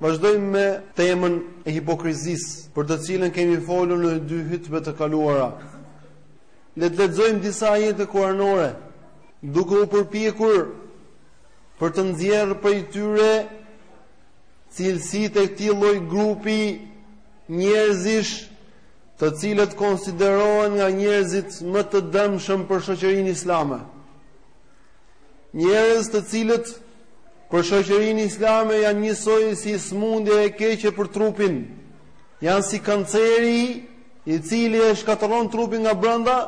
Vazhdojmë me temën e hipokrizisë, për të cilën kemi folur në dy hutbe të kaluara. Le të lexojmë disa ajete kuranore, duke u përpjekur për të nxjerrë prej tyre cilësitë e këtij lloj grupi njerëzish, të cilët konsiderohen nga njerëzit më të dëmshëm për shoqërinë islame. Njerëz të cilët për shoqërinë islame janë njësoj si smundje e keqe për trupin, janë si kanceri i cili e shkatërron trupin nga brenda,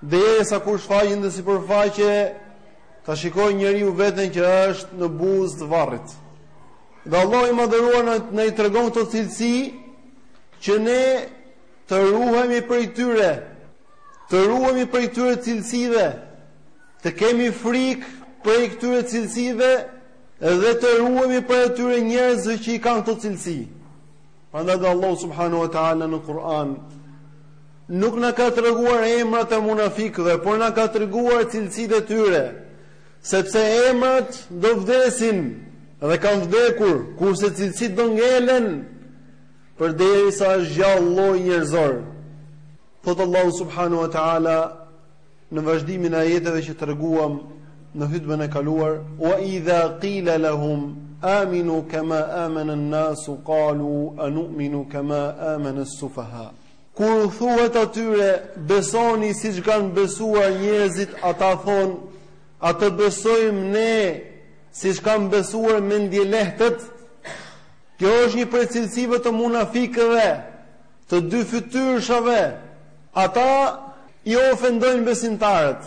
derisa kur shfaqet në sipërfaqe, ta shikoj njeriu veten që është në buzë të varrit. Dhe Allahu i madhëruar na i tregon këto cilësi, që ne të ruhemi prej tyre, Të ruhemi prej këtyre cilësive, të kemi frikë prej këtyre cilësive dhe të ruhemi prej atyre njerëzve që i kanë këto cilësi. Prandaj dhe Allahu subhanahu wa taala në Kur'an nuk na ka treguar emrat e munafikëve, por na ka treguar cilësitë e tyre, sepse emrat do vdesin dhe kanë vdekur, kurse cilësitë do ngelen përderisa është gjallë lloji njerëzor. Thotë Allahu subhanahu wa taala në vazhdimin e ajeteve që treguam në hutbën e kaluar, wa idha qila lahum aminu kama amana an-nas qalu anu'minu kama amana as-sufaha. Kur u thuhet atyre besoni siç kanë besuar njerëzit, ata thonë a të besojmë ne siç kanë besuar mendjelehtët. Kjo është një prej cilësive të munafikëve. të dyfytyrshave, ata i ofendojnë besimtarët,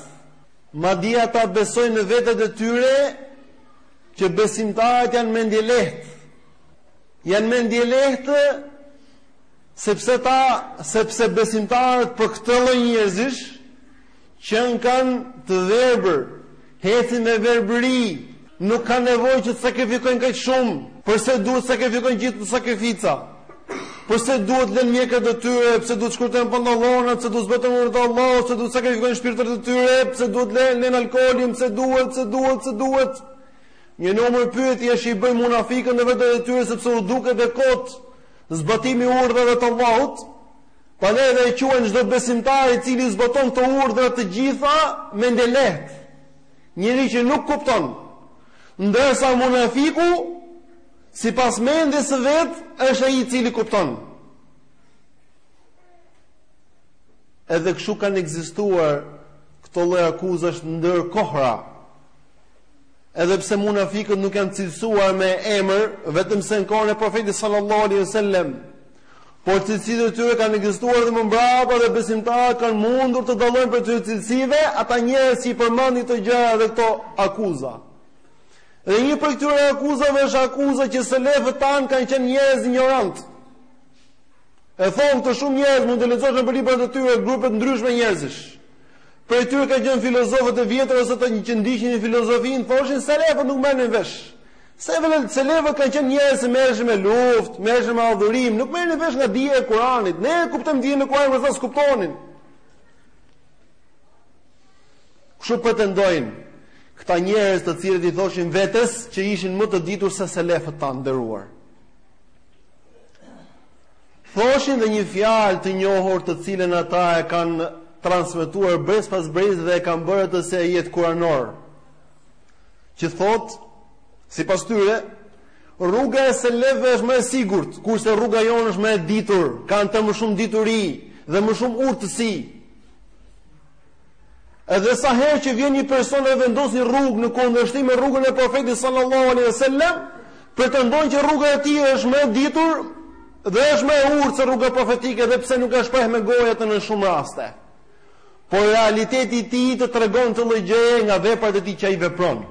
madje ata besojnë në vetet e tyre që besimtarët janë mendjelehtë. Janë mendjelehtë sepse ta sepse besimtarët për këtë lloj njerëzish Qënkan të verbër, ecin me verbëri, nuk kanë nevojë që të sakrifikojnë kaq shumë. Përse duhet të sakrifikojnë gjithë këto sakrifica? Përse duhet lënë mjekrat e tyre, pse duhet shkurtojnë pantallonat, pse duhet zbatojnë urdhat e Allahut, pse duhet sakrifikojnë shpirtrat e tyre, pse duhet lënë alkoolin, pse duhet, pse duhet, pse duhet. Një numër pyetjesh i bëjnë munafikët në vetet e tyre sepse u duket e kotë zbatimi i urdhave të Allahut. Prandaj edhe e quajnë çdo besimtar i cili zbaton të urdhra të gjitha mendjelehtë. Njeri që nuk kupton, ndërsa munafiku sipas mendjes së vet, është ai i cili kupton. Edhe kështu kanë ekzistuar këto lloj akuzash ndër kohra. Edhe pse munafikët nuk janë cilësuar me emër, vetëm se në kohën e profetit sallallahu alaihi wasallam, Por cilësitë e tyre kanë ekzistuar dhe më mbrapa dhe besimtarët kanë mundur të dallojnë prej këtyre cilësive ata njerëz që i përmendin këto gjëra dhe këto akuza. Dhe një prej këtyre akuzave është akuza që selefët tanë kanë qenë njerëz injorantë. E thonë këtë shumë njerëz mund të lexosh në librat e tyre grupe të ndryshme njerëzish. Prej tyre kanë qenë filozofët e vjetër ose ata që ndiqnin filozofinë, thoshin selefët nuk merrnin vesh. Selefët, selefët kanë qenë njerëz që merreshin me luftë, merreshin me adhurim, nuk merrnin vesh nga dija e Kuranit. Ne e kuptojmë dijen e Kuranit, por ata s'kuptonin. Kështu pretendojnë këta njerëz të cilët i thoshin vetes që ishin më të ditur se selefët tanë të nderuar. Thoshin dhe një fjalë të njohur të cilën ata e kanë transmetuar brez pas brez dhe e kanë bërë atë si ajet kuranor. që thotë sipas tyre rruga e selefëve është më e sigurt, kurse rruga jonë është më e ditur, ka në të më shumë dituri dhe më shumë urtësi. Edhe sa herë që vjen një person e vendos një rrugë në kundërshtim me rrugën e Profetit sallallahu alaihi wasallam, pretendon që rruga e tij është më e ditur dhe është më e urtë se rruga profetike, edhe pse nuk e shpreh me gojë atë në shumë raste. Por realiteti i tij të tregon këtë lloj gjëje nga veprat e tij që ai vepron.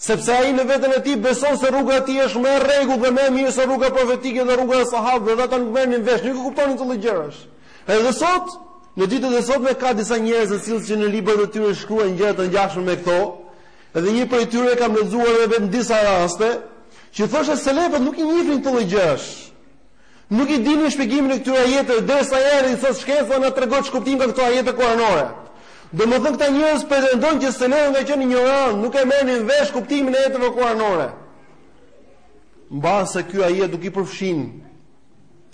Sepse ai në veten e tij beson se rruga e tij është më e rregullt dhe më e mirë se rruga profetike dhe rruga e sahabëve, dhe ata nuk merrnin vesh, nuk i kuptonin këto lloj gjërash. Edhe sot, në ditët e sotme ka disa njerëz të cilët që në librat e tyre shkruajnë gjëra të ngjashme me këto, Edhe një prej tyre kam lexuar edhe vetë në disa raste që thoshte selefët nuk i njihnin këto lloj gjërash. Nuk e dinin shpjegimin e këtyre ajeteve derisa erdhi sot shkenca na tregoi ç'kuptim kanë këto ajete kuranore. Domethënë këta njerëz pretendojnë që selefët kanë qenë injorantë, nuk e merrnin vesh kuptimin e ajeteve kuranore. Mbase ky ajet nuk i përfshin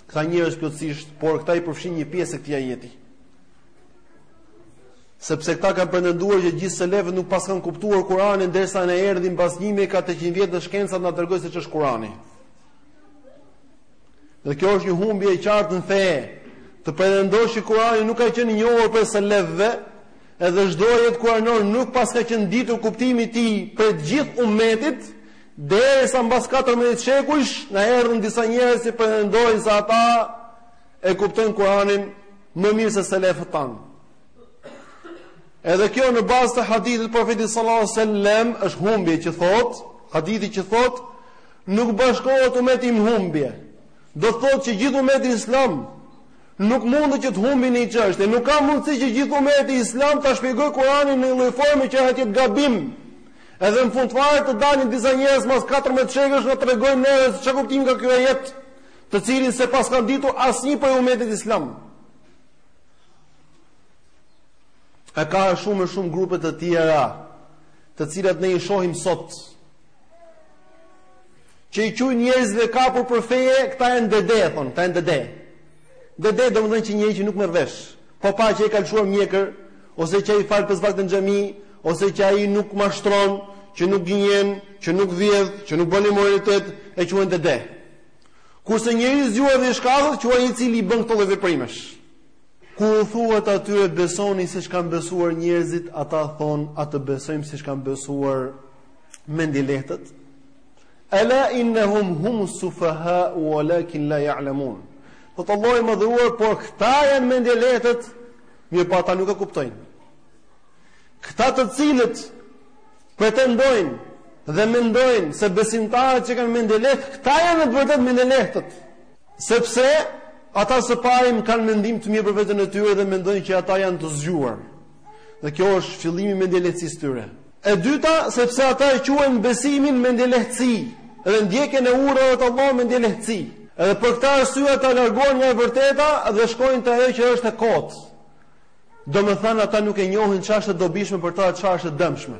këta njerëz plotësisht, por këta i përfshin një pjesë e këtij ajeti. Sepse këta kanë pretenduar që gjithë selefët nuk paskan kuptuar Kur'anin derisa ne erdhim pas 1400 vjetësh, shkenca na tregoi se ç'është Kur'ani. Dhe kjo është një humbje e qartë në fe. Të pretendosh që Kurani nuk ka qenë i njohur prej selefëve, edhe çdo ajet kuranor nuk paska qenë ditur kuptimi i tij prej të gjithë umetit, derisa mbas 14 shekujsh na erdhën disa njerëz që pretendojnë se ata e kuptojnë Kur'anin më mirë se selefët tan. Edhe kjo në bazë të hadithit profetit sallallahu alajhi wasallam është humbje që thot, hadithi që thot Nuk bashkohet umeti im në humbje. Do të thotë që gjithë umeti islam nuk mundet që të humbi në një çështje, nuk ka mundësi që gjithë umeti islam ta shpjegojë Kur'anin në një lloj forme që ajo të jetë gabim. Edhe në fund fare të dalin disa njerëz mas 14 shekujsh na tregojnë neve se çfarë kuptim ka ky ajet, të cilin s'e paskan ditur asnjë prej umetit islam. E ka shumë e shumë grupe të tjera, të cilat ne i shohim sot. që i quajnë njerëzit e kapur për feje, këta janë dede, thon, këta janë dede. Dede domethënë që njeri që nuk merr vesh, po pa që e ka lëshuar mjekër, ose që i fal pesë vakte në xhami, ose që ai nuk mashtron, që nuk gënjen, që nuk vjedh, që nuk bën imoralitet, e quajnë dede. Kurse njeri të zgjuar dhe të shkathët, quajnë ai i cili i bën këto lloj veprimesh. Kur u thuhet atyre besoni siç kanë besuar njerëzit, ata thon, a të besojmë siç kanë besuar mendjelehtët, Ela innahum hum sufaha walakin la ya'lamun. Thotë Allahu i Madhëruar, por këta janë mendjelehtët, mirëpo ata nuk e kuptojnë. Këta të cilët pretendojnë dhe mendojnë se besimtarët qenkan mendjelehtë, këta janë në të vërtetë mendjelehtët. Sepse ata së pari kanë mendim të mirë për veten e tyre dhe mendojnë që ata janë të zgjuar. Dhe kjo është fillimi i mendjelehtësisë së tyre. E dyta, sepse ata e quajnë besimin mendjelehtësi dhe ndjekjen e urdhrave të Allahut mendjelehtësi. Edhe për këtë arsye ata largohen nga e vërteta dhe shkojnë te ajo që është e kotë. Domethënë ata nuk e njohin çfarë është e dobishme për ta e çfarë është e dëmshme.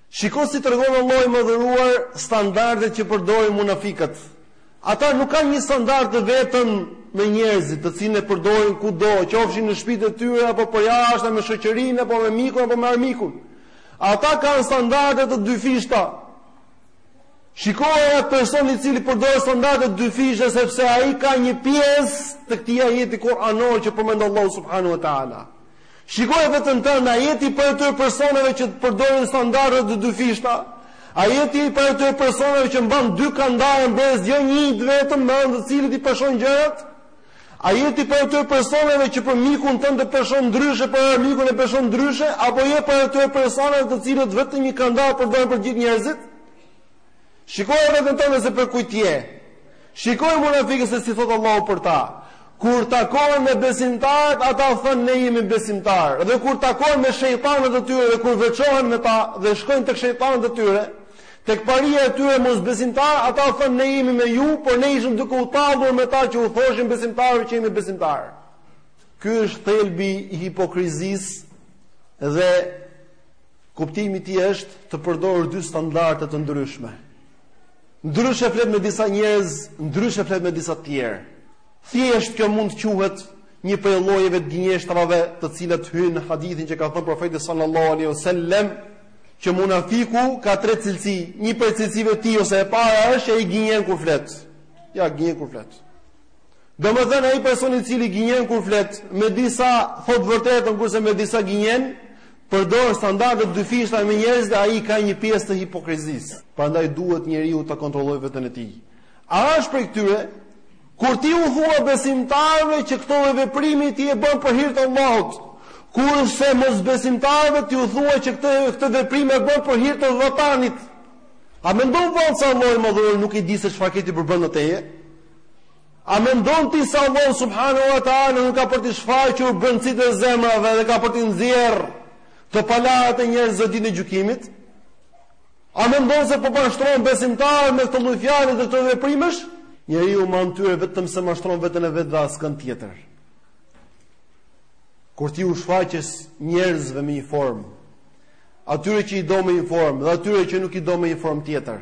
Shiko si tregon Allahu i Madhëruar standardet që përdorin munafikët. Ata nuk kanë një standard të vetëm me njerëzit, të cilin e përdorin kudo, qofshin në shtëpitë e tyre apo përjashta me shoqërinë apo me mikun apo me armikun. Ata kanë standarde të dyfishta. Shiko atë person i cili përdor standarde të dyfishta sepse ai ka një pjesë të këtij ajeti kuranor që përmend Allahu subhanahu wa taala. Shikoje veten tënde a je ti prej atyre personave që përdorin standarde të dyfishta. A je ti prej atyre personave që mban dy kandare në brez, jo një të vetëm me anë të cilit i peshon gjërat. A je ti prej atyre personave që për mikun tënd e peshon ndryshe, për armikun e peshon ndryshe, apo je prej atyre personave të cilët vetëm një kandar përdorin për gjithë njerëzit. Shikoje veten tënde se prej kujt je. Shikoji munafikët se si thot Allahu për ta. Kur takohen me besimtarët, ata thonë ne jemi besimtarë. Dhe kur takohen me shejtanët e tyre dhe kur veçohen me ta dhe shkojnë tek shejtanët e tyre, tek paria e tyre mosbesimtarë, ata thonë ne jemi me ju, por ne ishim duke u tallur me ta që u thoshim besimtarëve që jemi besimtarë. Ky është thelbi i hipokrizisë dhe Kuptimi i tij është të përdorësh dy standarde të ndryshme. Ndryshe flet me disa njerëz, ndryshe flet me disa të tjerë. Thjesht kjo mund të quhet një prej llojeve të gënjeshtrave, të cilat hyjnë në hadithin që ka thënë profeti sallallahu alaihi wasallam, që munafiku ka tre cilësi, një prej cilësive të tij ose e para është ai gënjen kur flet. Ja gënjen kur flet. Domethënë ai person i cili gënjen kur flet, me disa thot të vërtetën kurse me disa gënjen, Përdor standarde të dyfishta me njerëzit, ai ka një pjesë të hipokrizisë. Prandaj duhet njeriu ta kontrollojë veten e tij. A është prej këtyre? Kur ti u thua besimtarëve që këtë lloj veprimi ti e bën për hir të Allahut, kurse mosbesimtarëve ti u thua që këtë këtë veprim e bën për hir të vatanit. A mendon vallë se Allahu i Madhëruar nuk i di se çfarë ke ti përbrenda teje? A mendon ti se Allahu subhanahu wa taala nuk ka për t'i shfaqur brendësitë e zemrave dhe ka për t'i nxjerrë të palarat e njerëzve ditën e gjykimit? A mendon se po mashtron besimtarët me këto lloj fjalësh dhe këto veprimesh? Njeriu në atë mënyrë vetëm se mashtron veten e vet dhe askën tjetër. Kur ti u shfaqesh njerëzve me një formë, atyre që i do me një formë dhe atyre që nuk i do me një formë tjetër.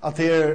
Atëherë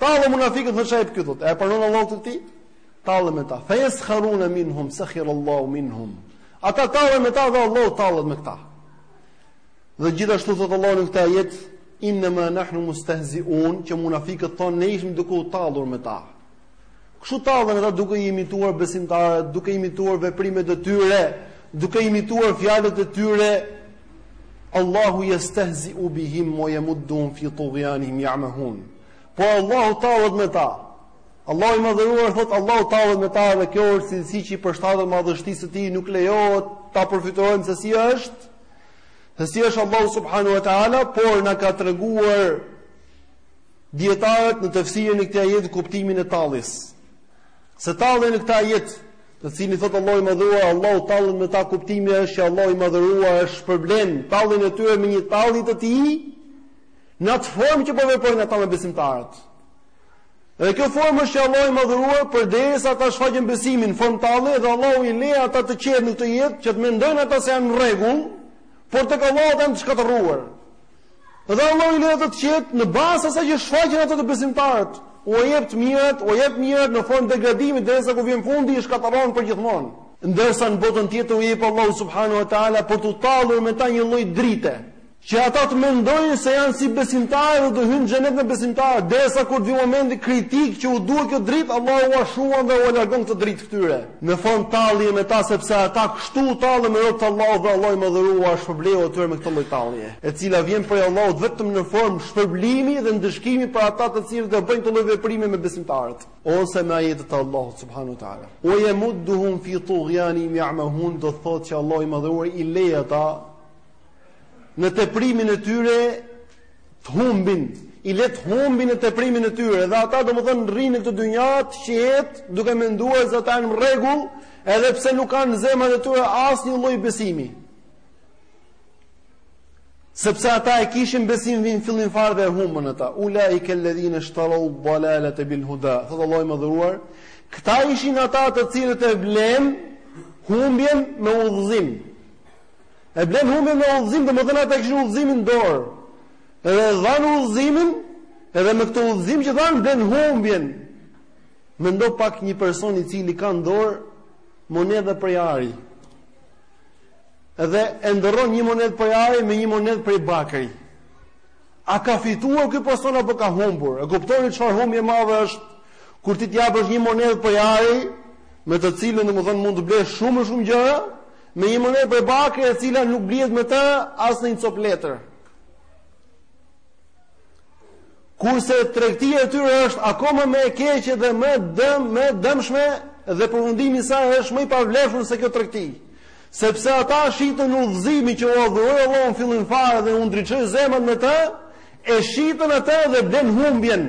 Tallen munafikët thonë ç'ai këtu thotë. A e pranon Allahu këtë ti? Tallen me ta. Fa yaskharuna minhum sakhir Allahu minhum. Ata tallen me ta dhe Allahu tallet me këta. Dhe gjithashtu thotë Allahu në këtë ajet inna ma nahnu mustahzi'un që munafikët thonë ne ishim duke u tallur me ta. Kështu tallen ata duke i imituar besimtarët, duke imituar veprimet e tyre, duke imituar fjalët e tyre, Allahu yastehzi'u bihim wa yamudduhum fi tughyanihim ya'mahun. Po Allahu tallet me ta. Allahu i madhëruar thot Allahu tallet me ta dhe kjo është cilësi që i përshtatet madhështisë së tij, nuk lejohet ta përfytyrojmë se si është. Se si është Allahu subhanahu wa taala, por na kanë treguar dietarët në tefsirin e këtij ajeti kuptimin e talljes. Se tallja në këtë ajet Të cilin thotë Allahu i Madhëruar, Allahu tallet me ta kuptimi është që Allahu i Madhëruar e shpërblen talljen e tyre me një tallje të tij në atë formë që po veprojnë ata me besimtarët. Dhe kjo formë është që Allahu i Madhëruar përderisa ata shfaqin besimin në formë talljeje dhe Allahu i lë ata të qetë në këtë jetë që të mendojnë ata se janë në rregull, por tek Allahu ata janë të shkatërruar. Dhe Allahu i le ata të qetë në bazë të asaj që shfaqen ato të besimtarët, ua jep të mirat, ua jep mirat në formë degradimi derisa kur vjen fundi i shkatërron përgjithmonë. Ndërsa në botën tjetër u jep Allahu subhanahu wa taala për t'u tallur me ta një lloj drite, që ata të mendojnë se janë si besimtarë dhe do hyjnë në xhenet me besimtarët, derisa kur vjen momenti kritik që u duhet kjo dritë, Allahu ua shuan dhe ua largon këtë dritë këtyre. Në formë tallje me ta sepse ata kështu u tallën me robt e Allahut dhe Allahu i Madhëruar ua shpërbleu atyre me këtë lloj tallje, e cila vjen prej Allahut vetëm në formë shpërblimi dhe ndëshkimi për ata të cilët e bëjnë këtë lloj veprimi me besimtarët, ose me ajetet e Allahut subhanahu wa taala. Ue jemudduhum fi tugjanihim jamehun do thotë që Allahu i Madhëruar i le ata në teprimin e tyre Të humbin, i le të humbin në teprimin e tyre dhe ata domethënë rrinë në këtë dynja të qetë, duke menduar se ata janë në rregull, edhe pse nuk kanë në zemrat e tyre asnjë lloj besimi. Sepse ata e kishin besimin në fillim fare dhe e humbën ata. Ulaikel-ledhine shterau dalalete bil huda. Thotë Allahu i Madhëruar, këta ishin ata të cilët e blenë humbjen me udhëzim. E blenë humbjen me udhëzim, domethënë ata kishin udhëzimin në dorë. Edhe e dhanë udhëzimin, edhe me këtë udhëzim që dhanë blenë humbjen. Mendo pak një person i cili ka në dorë monedha prej ari. Edhe e ndërron një monedhë prej ari me një monedhë prej bakri. A ka fituar ky person apo ka humbur? E kuptoni çfarë humbje e madhe është kur ti të japësh një monedhë prej ari me të cilën domethënë mund të blesh shumë shumë gjëra? Me një monedhë prej bakri e cila nuk blihet me të as një copë letër. Kurse tregtia e tyre është akoma më e keqe dhe më dëm, më e dëmshme dhe përfundimi i saj është më i pavlefshëm se kjo tregti. Sepse ata shitën udhëzimin që ua dhuroi Allahu në fillim fare dhe u ndriçoi zemrat me të, e shitën atë dhe blenë humbjen.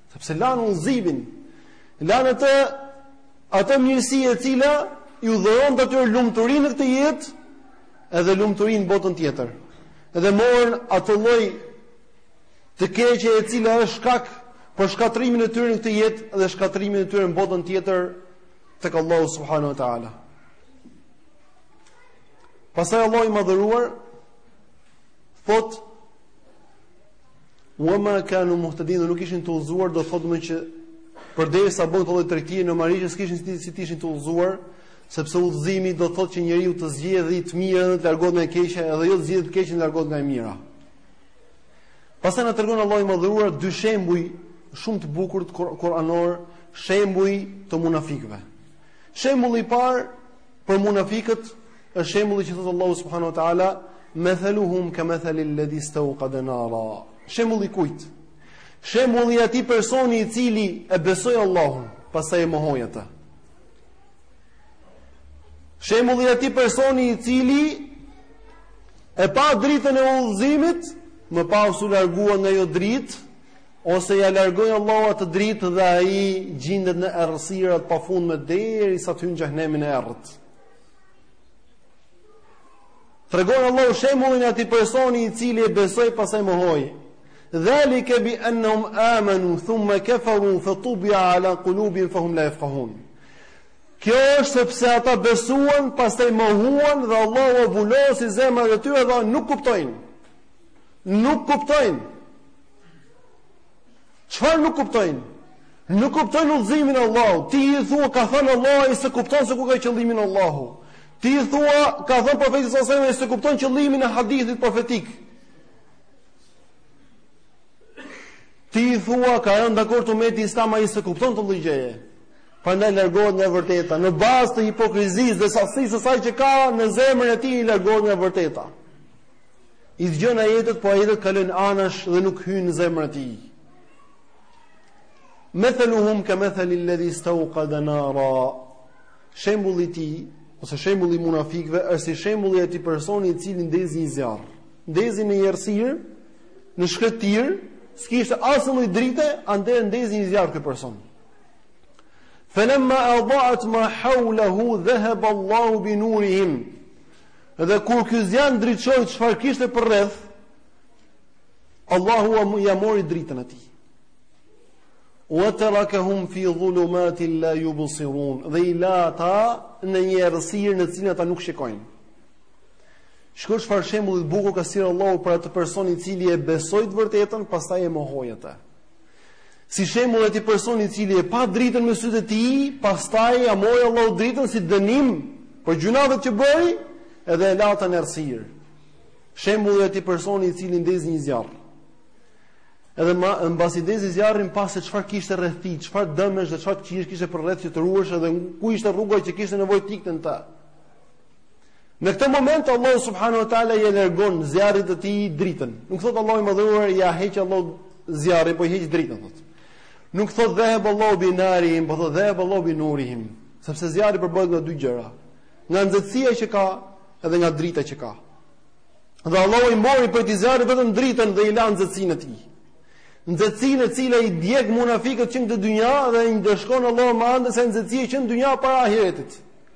Sepse lanë udhëzimin, lanë atë, atë mirësi e cila u dhuronte atyre lumturi në këtë jetë, edhe lumturi në botën tjetër. Edhe morën atë lloj të keqe e cila është shkak për shkatërrimin e tyre në këtë jetë dhe shkatërrimin e tyre në botën tjetër tek Allahu subhanahu wa taala. Pastaj Allahu i madhëruar thotë Wa ma kanu muhtadin, dhe nuk ishin të udhëzuar, do me thënë që përderisa bënë këtë lloj tregtie të marrësh, s'kishin si, si të ishin të udhëzuar, sepse udhëzimi do thotë që njeriu të zgjedhë të mirën dhe të largohet nga e keqja, edhe jo të zgjedhë të keqen dhe largohet nga e mira. Pastaj na tregon Allahu i Madhëruar dy shembuj shumë të bukur kur'anorë, shembuj të munafikëve. Shembulli i parë Për munafikët është shembulli që thot Allahu subhanahu wa taala, "Mathaluhum kamathali alladhi istawqada nara." Shembulli i kujt? Shembulli i atij personi i cili e besoi Allahun, pastaj e mohoi atë. Shembulli i atij personi i cili e pa dritën e udhëzimit, më pas u largua nga ajo dritë, Ose ia largoi Allahu atë dritë dhe ai gjindet në errësira të pafundme derisa të hyjë në xhehenemin e errët. Tregon Allahu shembullin e atij personi i cili e besoi pastaj mohoi. Dhalika bi annahum amanu thumma kafaru fatubi'a ala qulubihim fahum la yafqahun. Kjo është sepse ata besuan, pastaj mohuan dhe Allahu i vulosi zemrat e tyre dhe nuk kuptojnë. Nuk kuptojnë. Çfarë nuk kuptojnë? Nuk kuptojnë udhëzimin e Allahut. Ti i thua ka thënë Allahu s'e kupton se ku ka qëllimin Allahu. Ti i thua ka thënë profeti sallallahu alajhi wasallam s'e kupton qëllimin e hadithit profetik. Ti i thua ka rënë dakord umeti islam ai s'e kupton këtë gjë. Prandaj largohet nga e vërteta në bazë të hipokrizisë dhe sasisë së saj që ka në zemrën e tij largohet nga e vërteta. I dëgjon ajetet, po ajetet kalojnë anash dhe nuk hyjnë në zemrën e tij. Mathaluhum kamathali alladhi istawqada nara. Shembulli i tij ose shembulli i munafikëve është si shembulli i atij personi i cili ndezi një zjarr. Ndezi në një errësirë, në shkretëtirë, s'kishte asnjë lloj drite, andaj ndezi një zjarr ky person. Falamma adaat ma hawlahu dhahaba Allahu bi nurihim. Dhe kur ky zjarr ndriçoi çfarë kishte përreth, Allahu ia mori dritën atij. Wa tarakahum fi dhulumatin la yubsirun. Dhe i la ata në një errësirë në të cilën ata nuk shikojnë. Shiko çfarë shembulli të bukur ka sjellë Allahu për atë person i cili e besoi të vërtetën, pastaj e mohoi atë. Si shembulli i atij personi i cili e pa dritën me sytë e tij, pastaj ja mori Allahu dritën si dënim për gjynahet që bëri, edhe e la atë në errësirë. Shembulli i atij personi i cili ndezi një zjarr. Edhe mbasi ndezi zjarrin pa se çfarë kishte rreth tij, çfarë dëmesh dhe çfarë pis kishte përreth që të ruhesh edhe ku ishte rruga që kishte nevojë të ikte në ta. Në këtë moment Allahu subhanahu wa taala ia largon zjarrit të tij dritën. Nuk thot Allahu i madhëruar ia heq Allahu zjarrin, po i heq dritën thot. Nuk thot dhahab Allahu bi narihim, po thot dhahab Allahu bi nurihim, sepse zjarri përbëhet nga dy gjëra, nga nxehtësia që ka dhe nga drita që ka. Dhe Allahu i mori prej zjarrit vetëm dritën dhe i la nxehtësinë e tij. Nxehtësinë e cila i djeg munafikët që në dynja dhe i ndëshkon Allahu me anë të nxehtësisë që në dynja para ahiretit.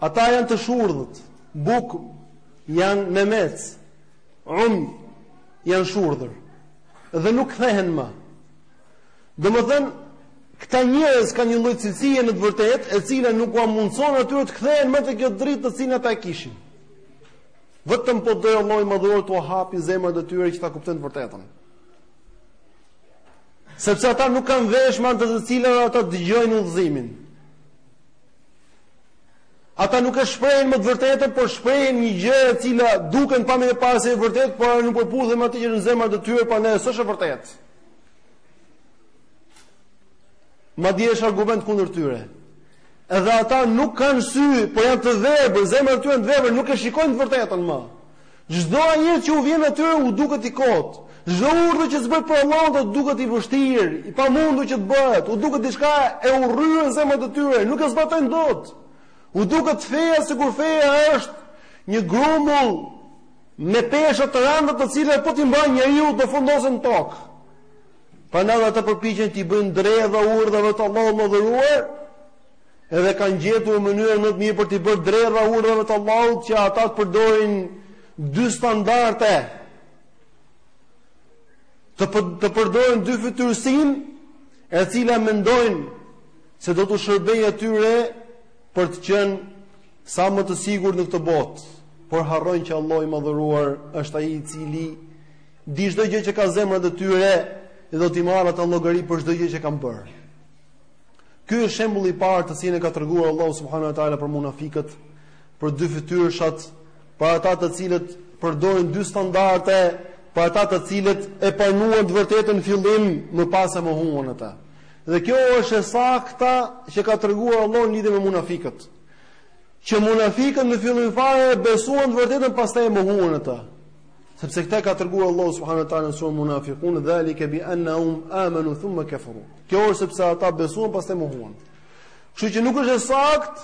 Ata janë të shurdhët, bukm janë memec, um janë shurdhër dhe nuk kthehen më. Domethënë, këta njerëz kanë një lloj cilësie në të vërtetë, e cila nuk ua mundson atyre të kthehen më te kjo dritë të cilën ata e kishin. Vetëm po dojë Allahu i madhëruar t'ua hapi zemrat e tyre që ta kuptojnë të vërtetën. Sepse ata nuk kanë vesh me anë të të cilave ata të dëgjojnë udhëzimin. Ata nuk e shprehin më të vërtetën, por shprehin një gjë e cila duket në pamje të parë se e vërtetë, por ajo nuk përputhet me atë që është në zemrat e tyre, prandaj s'është e vërtetë. Madje është argument kundër tyre. Edhe ata nuk kanë sy, por janë të verbër, zemrat e tyre janë të verbra, nuk e shikojnë të vërtetën më. Çdo ajet që u vjen atyre u duket i kotë. Çdo urdhër që zbret prej Allahut u duket i vështirë, i pamundur që të bëhet, u duket diçka e urryer në zemrat e tyre, nuk e zbatojnë dot. U duket feja sikur feja është një grumull me pesha të rënda të cilat po t'i mbajë njeriu do fundoset në tokë. Prandaj ata përpiqen t'i bëjnë dredha urdhrave të Allahut të madhëruar, edhe kanë gjetur mënyrën më të mirë për t'i bërë dredha urdhrave të Allahut që ata të përdorin dy standarde të përdorin dyfytyrësinë e cila mendojnë se do t'u shërbejë atyre për të qenë sa më të sigurt në këtë botë por harrojnë që Allahu i madhëruar është ai i cili di çdo gjë që ka në zemrat e tyre dhe do t'i marrë ata në llogari për çdo gjë që kanë bërë Ky është shembulli i parë të cilin e ka treguar Allahu subhanahu wa taala për munafikët, për dyfytyrshat, për ata të cilët përdorin dy standarde, për ata të cilët e pranuan të vërtetën në fillim, më pas e mohuan atë. Dhe kjo është e saktë që ka treguar Allahu në lidhje me munafikët. Që munafikët në fillim fare e besuan të vërtetën, pastaj e mohuan atë. Sepse këtë ka treguar Allahu subhanahu wa taala në surën Munafikun, "Dhalika bi annahum amanu thumma kafaru." Kjo është sepse ata besuan pastaj mohuan. Kështu që nuk është e saktë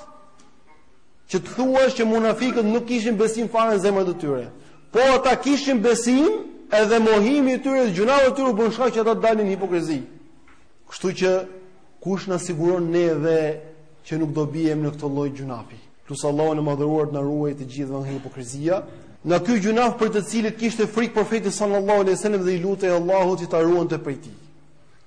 që të thuash që munafikët nuk kishin besim fare në zemrat e tyre. Po ata kishin besim, edhe mohimi i tyre, gjynahet e tyre u bënë shkak që ata të dalin në hipokrizi. Kështu që kush na siguron neve që nuk do biem në këtë lloj gjynafi? Lus Allahun e madhëruar të na ruajë të gjithëve nga hipokrizia. Nga ky gjynaf prej të cilit kishte frikë profeti sallallahu alejhi ve sellem dhe i lutej Allahut që ta ruante prej tij.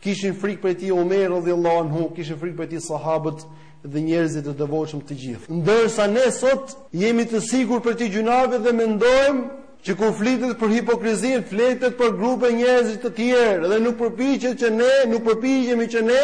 Kishin frikë prej tij Omer radhiyallahu anhu, kishin frikë prej tij sahabët dhe njerëzit e devotshëm të gjithë. Ndërsa ne sot jemi të sigurt prej këtij gjynafi dhe mendojmë që kur flitet për hipokrizinë, flitet për grupe njerëzish të tjerë dhe nuk përpiqet që ne, nuk përpiqemi që ne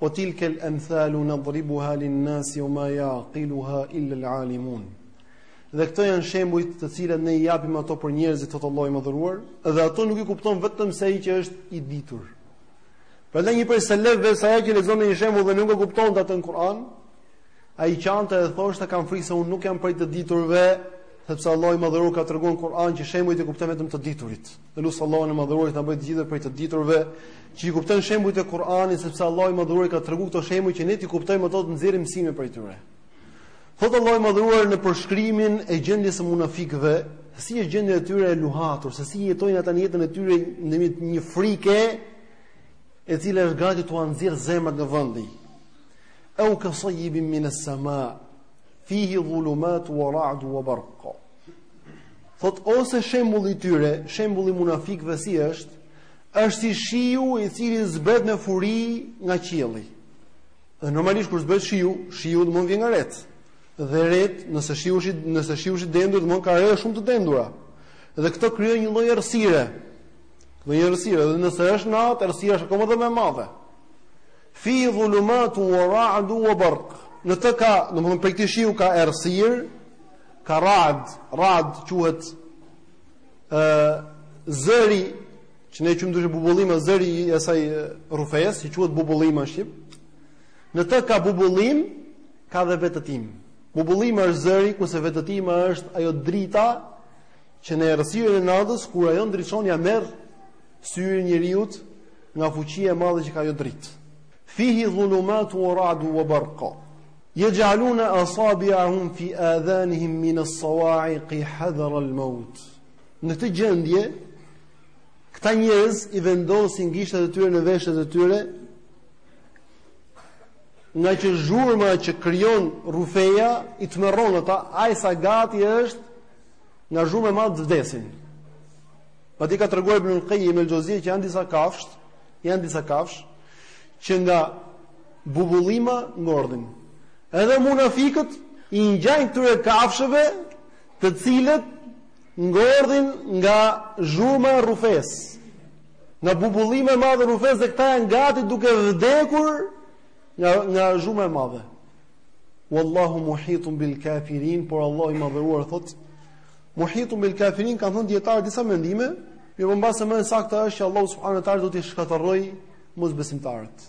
O tilke lë emthalu në dhribu halin nasi o ma ja aqilu ha illa lë alimun. Dhe këto janë shembujt të cilat ne i japim ato për njerëzit thotë Allah i madhëruar, dhe ato nuk i kupton vetëm se ai që është i ditur. Prandaj një prej selefëve, sa herë që lexonte një shembull dhe nuk e kuptonte atë në Kur'an, ai qante dhe thoshte kam frikë se unë nuk jam prej të diturve, sepse Allah i madhëruar ka treguar në Kur'an që shembujt i kupton vetëm të diturit. Të Dhe lus Allahun e Madhëruar që të na bëjë të gjithëve prej të diturve, që i kuptojnë shembujt e Kur'anit, sepse Allahu i Madhëruar ka treguar këto shembuj që ne t'i kuptojmë ato të nxjerrim mësime prej tyre. Thot Allahu i Madhëruar në përshkrimin e gjendjes së munafikëve, si është gjendja e tyre e luhatur, se si jetojnë ata në jetën e tyre në një, një frikë e cila është gati t'ua nxjerrë zemrat nga vëndi. E u kësajibim minë sëma, fihi dhulumat u aradu u barko. Thot ose shembulli i tyre, shembulli munafikëve si është, është si shiu i cili zbret me furi nga qielli. Dhe normalisht kur zbret shiu, shiu domosdo vjen nga retë. Dhe retë, nëse shiu është nëse shiu është i dendur, domosdo ka re shumë të dendura. Dhe këto krijojnë një lloj errësire. Dhe një errësire, dhe nëse është natë, errësira është akoma më e madhe. Fi dhulumatu wa ra'du wa barq. Në të ka, domethënë prej këtij shiu ka errësirë, Ka rad, rad quhet ë zëri që ne e quajmë ndryshe bubullima, zëri i asaj rrufesë, që quhet bubullima në shqip. Në të ka bubullimë, ka dhe vetëtimë. Bubullima është zëri, kurse vetëtima është ajo drita që në errësirën e natës kur ajo ndriçon ia merr syrin njeriut nga fuqia e madhe që ka ajo dritë. Fihi dhulumat wa ra'du wa barq. Yaj'aluna asabi'ahum fi adhanihim min as-sawa'iq hadar al-maut. Në këtë gjendje këta njerëz i vendosin gishtat e tyre në veshët e tyre ngaqë zhurma që krijon rrufeja i tmerron ata, aq sa gati është nga zhurma e madhe të vdesin. Madje ka treguar Ibnul Kajim el Xheuzije që janë disa kafshë, janë disa kafshë, që nga Bubullima ngordhin. Edhe munafikët i ngjajnë këtyre kafshëve të cilat ngordhin nga zhurma e rrufesë. Nga bubullima e madhe e rrufesë dhe këta janë gati duke vdekur nga nga zhurma e madhe. Wallahu muhitun bil kafirin, por Allah i madhëruar thot muhitun bil kafirin kanë thënë dijetarët disa mendime, mirëpo mbase më e saktë është që Allah subhanahu wa taala do t'i shkatërrojë mosbesimtarët.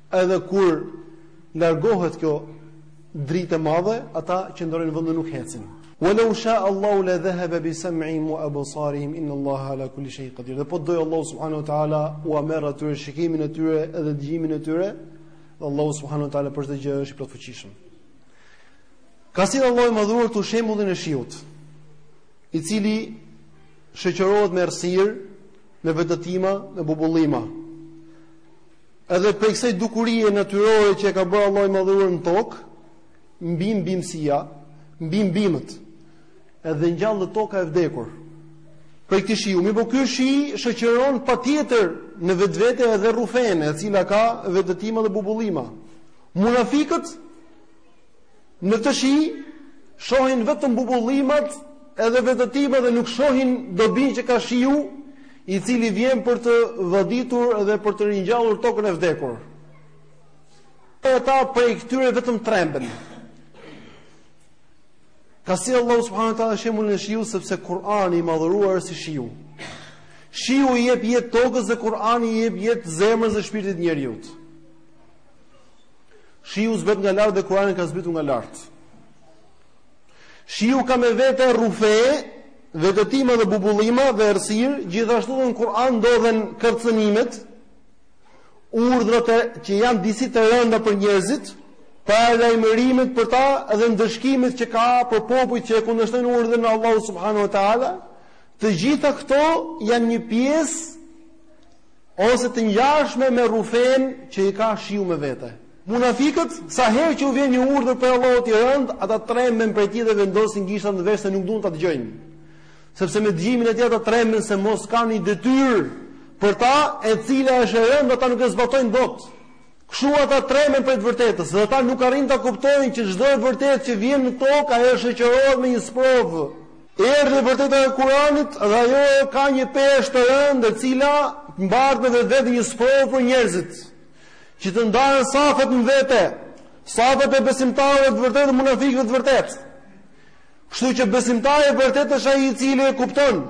Edhe kur largohet kjo dritë e madhe, ata qëndrojnë në vënd nuk hecin. Wa law sha'a Allahu la dhahaba bi sam'ihim wa absarihim inna Allaha ala kulli shay'in qadir. Dhe po do Allahu subhanahu wa taala ua merr atyre shikimin e tyre edhe dëgjimin e tyre. Dhe Allahu subhanahu wa taala për çdo gjë është i plotfuqishëm. Ka sjell Allahu i Madhëruar këtu shembullin e shiut, i cili shoqërohet me errësirë, me vetëtima, me bubullima. Edhe prej kësaj dukurie natyrore që e ka bërë Allahu i Madhëruar në tokë, mbin bimësia, mbijnë bimët. Edhe ngjallet toka e vdekur prej këtij shiu. Mirëpo ky shi shoqëron patjetër në vetvete edhe rrufenë, e cila ka vetëtima dhe bubullima. Munafikët Në këtë shi, shohin vetëm bubullimat edhe vetëtimat dhe nuk shohin dobinë që ka shiu, i cili vjen për të vaditur dhe për të ringjallur tokën e vdekur. Pra ata prej këtyre vetëm tremben. Ka sjell Allahu subhanahu taala shembullin e shiut, sepse Kur'ani i madhëruar është si shiu. Shiu i jep jetë tokës dhe Kur'ani i jep jetë zemrës dhe shpirtit të njeriut. Shiu zbret nga lart dhe Kurani ka zbritur nga lart. Shiu ka me vete rrufe, vetëtima dhe bubullima dhe errësirë, gjithashtu në Kur'an ndodhen kërcënimet, urdhrat që janë disi të rënda për njerëzit, paralajmërimet për ta dhe ndëshkimet që ka për popujt që e kundërshtojnë urdhrin e Allahut subhanahu wa taala, të gjitha këto janë një pjesë Ose të ngjashme me rrufenë që i ka shiu me vete. Munafikët, sa herë që u vjen një urdhër prej Allahut i rëndë, ata tremben prej tij dhe vendosin gishtat në vesh se nuk duan ta dëgjojnë. Sepse me dëgjimin e tij ata tremben se mos kanë një detyrë për ta, e cila është e rëndë, ata nuk e zbatojnë dot. Kështu ata tremben prej të vërtetës, dhe ata nuk arrin ta kuptojnë që çdo e vërtetë që vjen në tokë ajo është shoqërohet me një sprovë. Erdhi e vërteta e Kuranit dhe ajo ka një peshë të rëndë e cila mbart në vetvete një sprovë për njerëzit që të ndahen safet më vete, safet e besimtarëve të vërtetë dhe munafikëve të vërtetë. Kështu që besimtari i vërtetë është ai i cili e kupton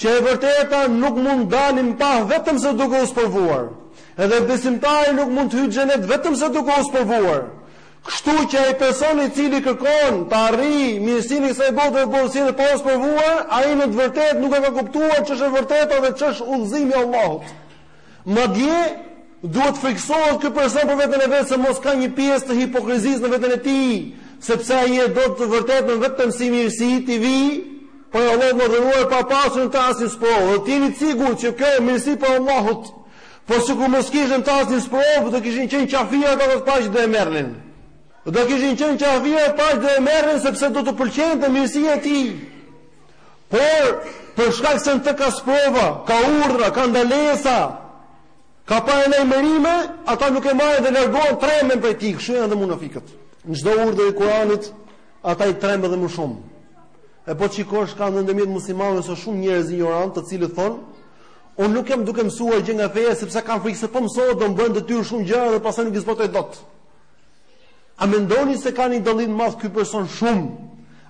që e vërteta nuk mund të dali në pah vetëm se duke u sprovuar. Edhe besimtari nuk mund të hyjë në xhenet vetëm se duke u sprovuar. Kështu që ai person i cili kërkon të arrijë mirësinë e kësaj bote dhe botës tjetër pa u sprovuar, ai në të vërtetë nuk e ka kuptuar ç'është e vërteta dhe ç'është udhëzimi i Allahut. Madje, duhet të frikësohet ky person për veten e vet se mos ka një pjesë të hipokrizisë në veten e tij, sepse ai e do të vërtetën vetëm si mirësi t'i vijë prej Allahut të Madhëruar pa pasur në të asnjë sprovë. Dhe të jeni të sigurt që kjo mirësi prej Allahut Po sikur mos kish në të asnjë sprovë, do kishin qenë qafirat ata të parët që do e merrnin. Do kishin qenë qafirat të parët që do e merrnin sepse do t'u pëlqente mirësia e tij. Por për shkak se në të ka sprova, ka urdhra, ka ndalesa, ka paralajmërime, ata nuk e marrin dhe largohen tremben prej tij, kështu janë dhe munafikët. Në çdo urdhër të Kuranit, ata i tremben edhe më shumë. E po shikosh ka ndërmjet muslimanëve sa shumë njerëz injorantë, të cilët thonë Unë nuk jam duke mësuar gjë nga feja sepse kam frikë se po mësova do më bëhen detyrë shumë gjëra dhe pastaj nuk i zbatoj dot. A mendoni se ka një dallim madh ky person shumë?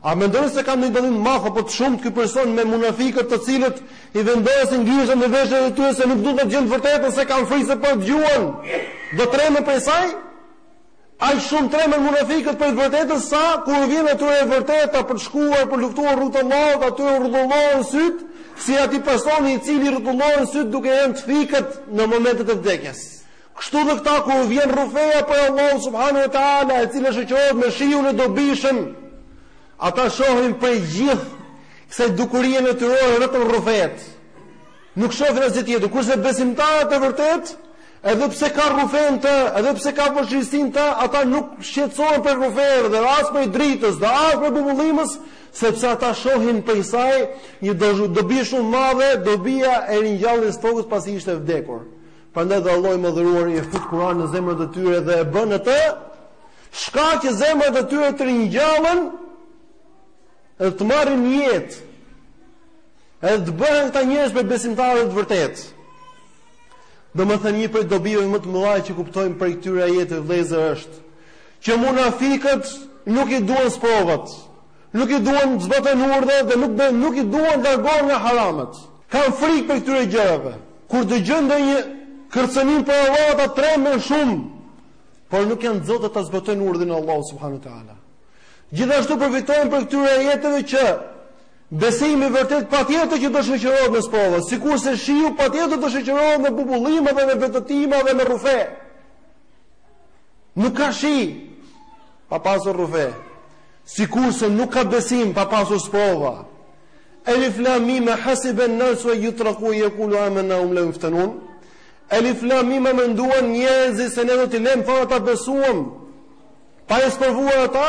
A mendoni se ka një dallim madh apo të shumtë ky person me munafikët të cilët i vendosin gishtat në veshët e tyre se nuk duan ta dëgjojnë të vërtetën se kanë frikë se po e dëgjuan do tremen prej saj? Aq shumë tremen munafikët prej të vërtetës sa, kur u vjen atyre e vërteta për të shkuar për luftuar rrugës të Allahut, atyre u rrudhullohen sytë, si atij personi i cili i rrudhullohen sytë duke i rënë të fikët në momentet e vdekjes. Kështu dhe këta kur u vjen rrufeja prej Allahut subhanehu ve teala e cila shoqërohet me shiun e dobishëm, ata shohin prej gjithë kësaj dukurie natyrore vetëm rrufetë. Nuk shohin asgjë tjetër, kurse besimtarët e vërtetë, edhe pse ka rrufe në të, edhe pse ka vështirësi në të, ata nuk shqetësohen prej rrufeve dhe as prej dritës, dhe as prej bubullimës, sepse ata shohin prej saj një dobi shumë madhe, dobia e ringjalljes tokës pasi ishte vdekur. Prandaj dhe Allahu i madhëruar e fut Kur'anin në zemrat e tyre dhe e bën atë shkak që zemrat e tyre të ringjallën dhe të marrin jetë. Edhe të bëhen këta njerëz prej besimtarëve të vërtetë. Domethënë një prej dobive më të mëdha që kuptojmë prej këtyre ajeteve vëllezër është që munafikët nuk i duan sprovat, nuk i duan të zbatojnë urdhrat dhe nuk bën nuk i duan largohen nga haramat. Kan frikë prej këtyre gjërave. Kur dëgjojnë ndonjë kërcënim prej Allahut ata tremben shumë, por nuk janë të zotë ta zbatojnë urdhrin e Allahut subhanuhu teala. Gjithashtu përfitojmë prej këtyre ajeteve që Besimi i vërtetë patjetër që do shoqërohet me sprova, sikurse shiu patjetër do shoqërohet me bubullime dhe me vetëtima dhe me rrufe. Nuk ka shi pa pasur rrufe. Sikurse nuk ka besim pa pasur sprova. Elif lam mim hasiban nasu yutraku yaqulu amanna um la yuftanun. Elif lam mim menduan njerëzit se ne do t'i lëmë të thonë besuam pa i sprovuar ata,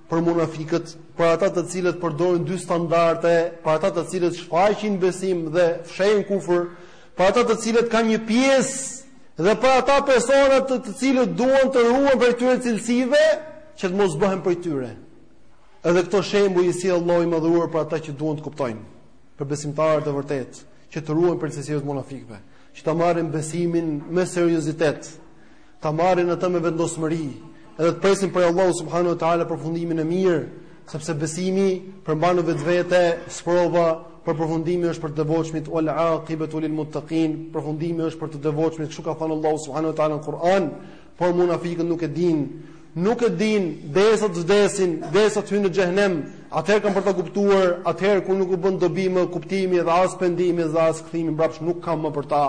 për munafikët, për ata të cilët përdorin dy standarde, për ata të cilët shfaqin besim dhe fshehin kufër, për ata të cilët kanë një pjesë dhe për ata persona të të cilët duan të ruhen prej tyre cilësive që të mos bëhen prej tyre. Edhe këto shembuj i sjell Allahu i madhëruar për ata që duan të kuptojnë, për besimtarët e vërtetë, që të ruhen prej cilësive të munafikëve, që ta marrin besimin me seriozitet. ta marrin atë me vendosmëri dhe të presin prej Allahut subhanahu wa taala përfundimin e mirë, sepse besimi përmban në vetvete sprova por përfundimi është për të devotshmit wal aqibatu lil muttaqin, përfundimi është për të devotshmit, kështu ka thënë Allahu subhanahu wa taala në Kur'an, por munafiqët nuk e dinë. Nuk e dinë derisa të vdesin, derisa të hyjnë në xhehenem, atëherë kanë për ta kuptuar, atëherë kur nuk u bën dobi më kuptimi dhe as pendimi dhe as kthimi mbrapsht nuk ka më për ta.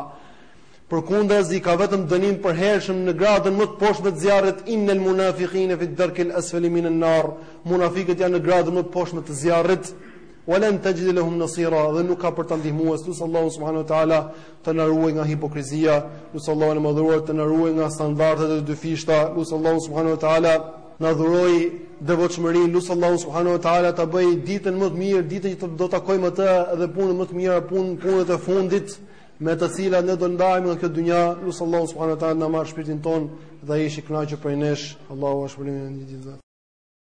Përkundrazi ka vetëm dënim i përhershëm në gradën më të poshtme të zjarrit Inna al munafiqina fi darki al asfali min an nar Munafiqët janë në gradën më të poshtme të zjarrit Wa lan tajid lahum nasira dhe nuk ka për ta ndihmues lus Allahu subhanahu wa taala të na ruaj nga hipokrizia lus Allahun e madhëruar të na ruaj nga standardet e dyfishta lus Allahu subhanahu wa taala na dhuroj devotshmërinë lus Allahu subhanahu wa taala ta bëj ditën më të mirë ditën që do ta takojmë atë dhe punën më të mirë punë punët e fundit me të cilat ne do ndahemi nga kjo dynja, lus Allahu subhanahu wa taala na marrë shpirtin tonë dhe ai është i kënaqur prej nesh. Allahu ashpërimin e një ditë.